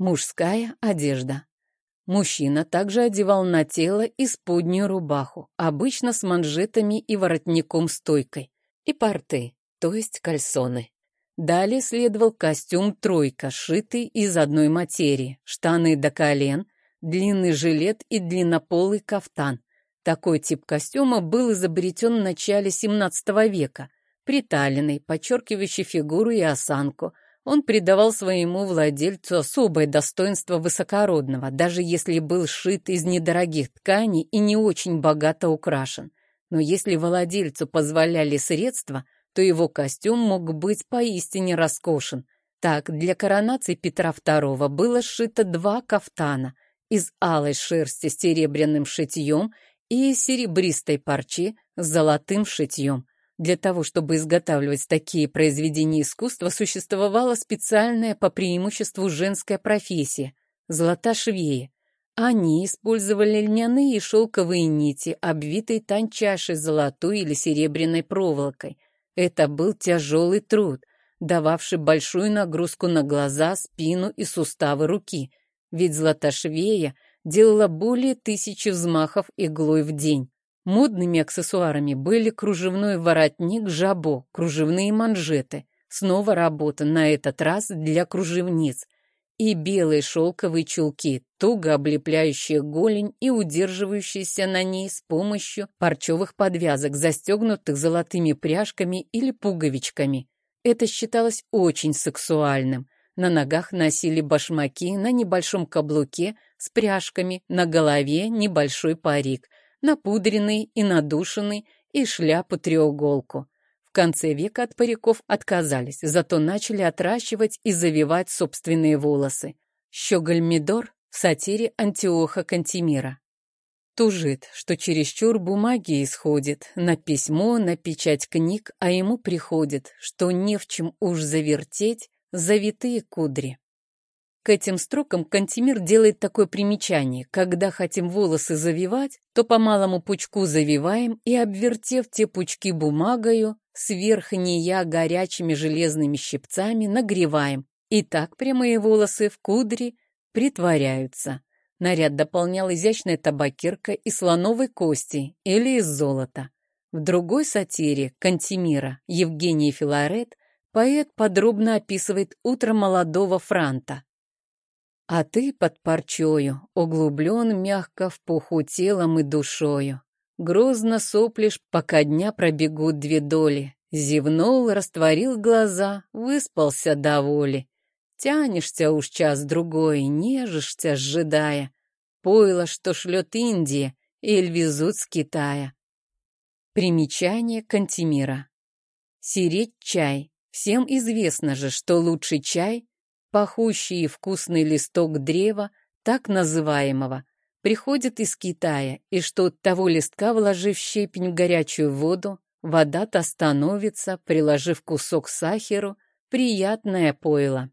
Мужская одежда. Мужчина также одевал на тело исподнюю рубаху, обычно с манжетами и воротником-стойкой, и порты, то есть кальсоны. Далее следовал костюм «тройка», сшитый из одной материи, штаны до колен, длинный жилет и длиннополый кафтан. Такой тип костюма был изобретен в начале XVII века, приталенный, подчеркивающий фигуру и осанку – он придавал своему владельцу особое достоинство высокородного, даже если был сшит из недорогих тканей и не очень богато украшен. Но если владельцу позволяли средства, то его костюм мог быть поистине роскошен. Так, для коронации Петра II было сшито два кафтана из алой шерсти с серебряным шитьем и серебристой парчи с золотым шитьем. Для того, чтобы изготавливать такие произведения искусства, существовала специальная по преимуществу женская профессия – золотошвеи. Они использовали льняные и шелковые нити, обвитые тончайшей золотой или серебряной проволокой. Это был тяжелый труд, дававший большую нагрузку на глаза, спину и суставы руки, ведь золотошвея делала более тысячи взмахов иглой в день. Модными аксессуарами были кружевной воротник жабо, кружевные манжеты, снова работа, на этот раз для кружевниц, и белые шелковые чулки, туго облепляющие голень и удерживающиеся на ней с помощью парчевых подвязок, застегнутых золотыми пряжками или пуговичками. Это считалось очень сексуальным. На ногах носили башмаки на небольшом каблуке с пряжками, на голове небольшой парик – напудренный и надушенный, и шляпу-треуголку. В конце века от париков отказались, зато начали отращивать и завивать собственные волосы. Щеголь-Мидор в сатире Антиоха Кантимира. Тужит, что чересчур бумаги исходит, на письмо, на печать книг, а ему приходит, что не в чем уж завертеть завитые кудри. К этим строкам Кантемир делает такое примечание. Когда хотим волосы завивать, то по малому пучку завиваем и, обвертев те пучки бумагою, сверх нея горячими железными щипцами нагреваем. И так прямые волосы в кудри притворяются. Наряд дополнял изящная табакерка из слоновой кости или из золота. В другой сатире Кантемира Евгений Филарет поэт подробно описывает утро молодого франта. А ты под парчою, углублен мягко в пуху телом и душою. Грозно соплешь, пока дня пробегут две доли. Зевнул, растворил глаза, выспался до воли. Тянешься уж час-другой, нежишься, сжидая. Пойло, что шлет Индия, или везут с Китая. Примечание Кантемира. Сиреть чай. Всем известно же, что лучший чай пахущий и вкусный листок древа, так называемого, приходит из Китая, и что от того листка, вложив щепень в горячую воду, вода-то становится, приложив кусок сахару, приятное пойло.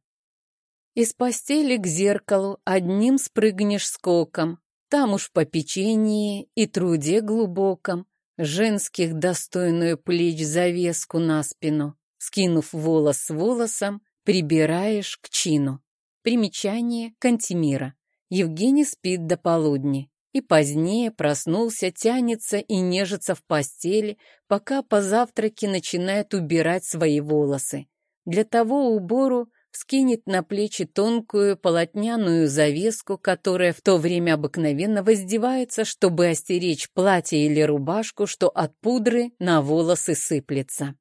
Из постели к зеркалу одним спрыгнешь скоком, там уж по печенье и труде глубоком, женских достойную плеч завеску на спину, скинув волос волосом, Прибираешь к чину. Примечание Кантемира. Евгений спит до полудня и позднее проснулся, тянется и нежится в постели, пока по завтраке начинает убирать свои волосы. Для того убору скинет на плечи тонкую полотняную завеску, которая в то время обыкновенно воздевается, чтобы остеречь платье или рубашку, что от пудры на волосы сыплется.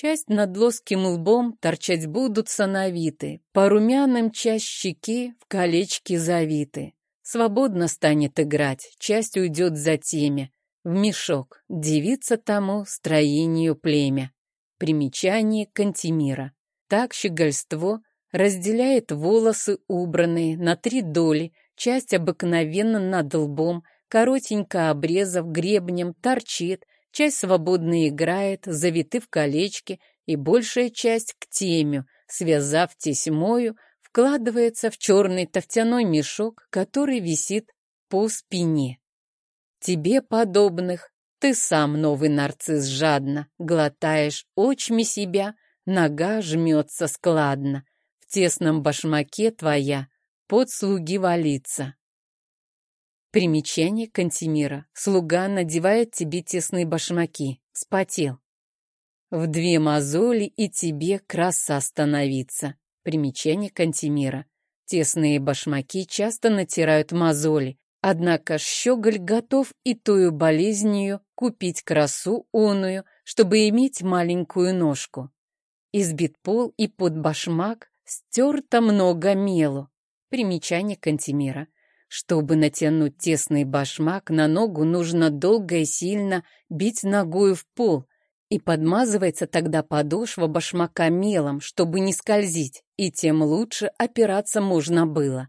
Часть над лоским лбом торчать будут сановиты, по румяным часть щеки в колечки завиты. Свободно станет играть, часть уйдет за теме, в мешок, девица тому строению племя. Примечание Кантемира. Так щегольство разделяет волосы убранные на три доли, часть обыкновенно над лбом, коротенько обрезав гребнем, торчит, Часть свободно играет, завиты в колечки, и большая часть к теме, связав тесьмою, вкладывается в черный тофтяной мешок, который висит по спине. Тебе подобных ты сам, новый нарцисс, жадно глотаешь очми себя, нога жмется складно. В тесном башмаке твоя под слуги валиться. Примечание Кантемира. Слуга надевает тебе тесные башмаки. Спотел. В две мозоли и тебе краса становиться. Примечание Кантемира. Тесные башмаки часто натирают мозоли, однако щеголь готов и тою болезнью купить красу оную, чтобы иметь маленькую ножку. Избит пол и под башмак стерто много мелу. Примечание Кантемира. Чтобы натянуть тесный башмак, на ногу нужно долго и сильно бить ногою в пол, и подмазывается тогда подошва башмака мелом, чтобы не скользить, и тем лучше опираться можно было.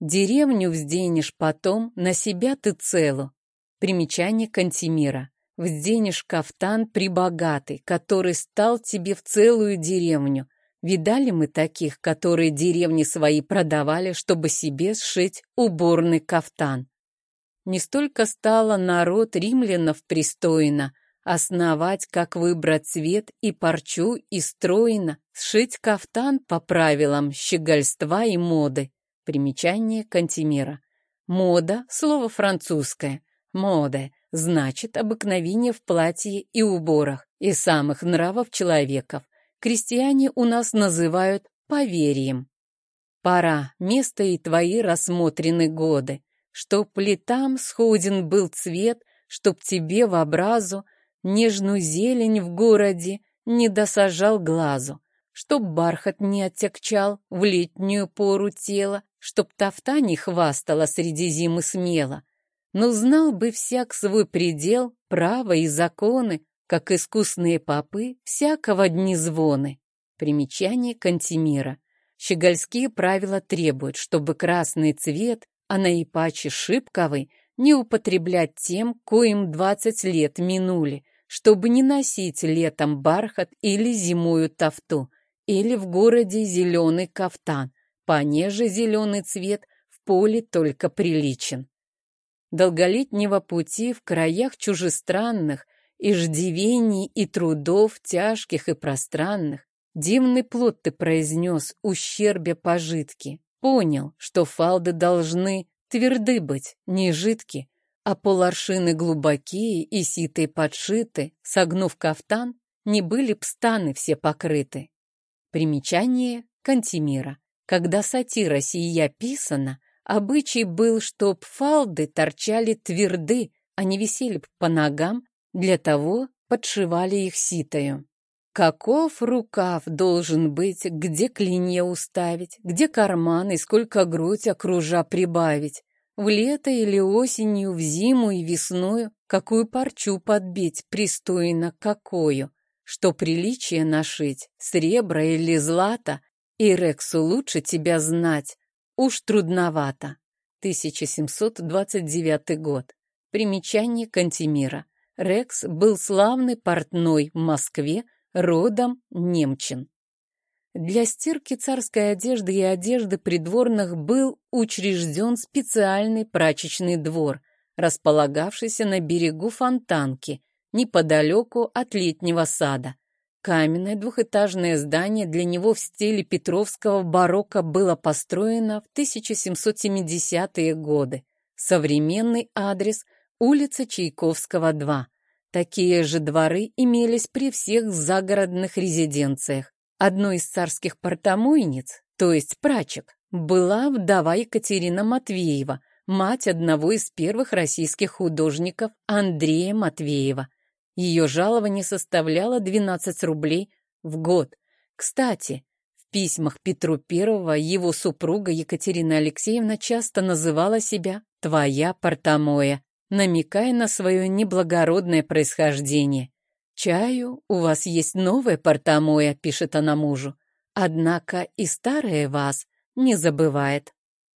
Деревню взденешь потом, на себя ты целу. Примечание Кантемира. Взденешь кафтан прибогатый, который стал тебе в целую деревню, Видали мы таких, которые деревни свои продавали, чтобы себе сшить уборный кафтан. Не столько стало народ римлянов пристойно, основать, как выбрать цвет и парчу, и стройно, сшить кафтан по правилам щегольства и моды. Примечание Кантемира. Мода — слово французское. Мода — значит обыкновение в платье и уборах, и самых нравов человеков крестьяне у нас называют поверьем. Пора, место и твои рассмотрены годы, чтоб летам сходен был цвет, чтоб тебе в образу нежную зелень в городе не досажал глазу, чтоб бархат не оттягчал в летнюю пору тела, чтоб тафта не хвастала среди зимы смело. Но знал бы всяк свой предел, право и законы, как искусные попы всякого дни звоны. Примечание Кантемира. Щегольские правила требуют, чтобы красный цвет, а наипаче шипковый, не употреблять тем, коим двадцать лет минули, чтобы не носить летом бархат или зимою тафту, или в городе зеленый кафтан, понеже зеленый цвет в поле только приличен. Долголетнего пути в краях чужестранных иждивений и трудов тяжких и пространных, дивный плод ты произнес, ущербе пожитки. Понял, что фалды должны тверды быть, не жидки, а поларшины глубокие и ситые подшиты, согнув кафтан, не были б станы все покрыты. Примечание Кантемира. Когда сатира сия писана, обычай был, чтоб фалды торчали тверды, а не висели по ногам, для того подшивали их ситою. Каков рукав должен быть, где клинья уставить, где карман и сколько грудь окружа прибавить, в лето или осенью, в зиму и весною, какую парчу подбить пристойно, какую, что приличие нашить, сребра или злата, и Рексу лучше тебя знать, уж трудновато. 1729 год. Примечание Кантемира. Рекс был славный портной в Москве, родом немчин. Для стирки царской одежды и одежды придворных был учрежден специальный прачечный двор, располагавшийся на берегу Фонтанки, неподалеку от летнего сада. Каменное двухэтажное здание для него в стиле Петровского барокко было построено в 1770-е годы. Современный адрес улица Чайковского, 2. Такие же дворы имелись при всех загородных резиденциях. Одной из царских портомойниц, то есть прачек, была вдова Екатерина Матвеева, мать одного из первых российских художников Андрея Матвеева. Ее жалование составляло 12 рублей в год. Кстати, в письмах Петру I его супруга Екатерина Алексеевна часто называла себя «твоя портомоя», намекая на свое неблагородное происхождение. «Чаю, у вас есть новое портомоя», — пишет она мужу. «Однако и старое вас не забывает».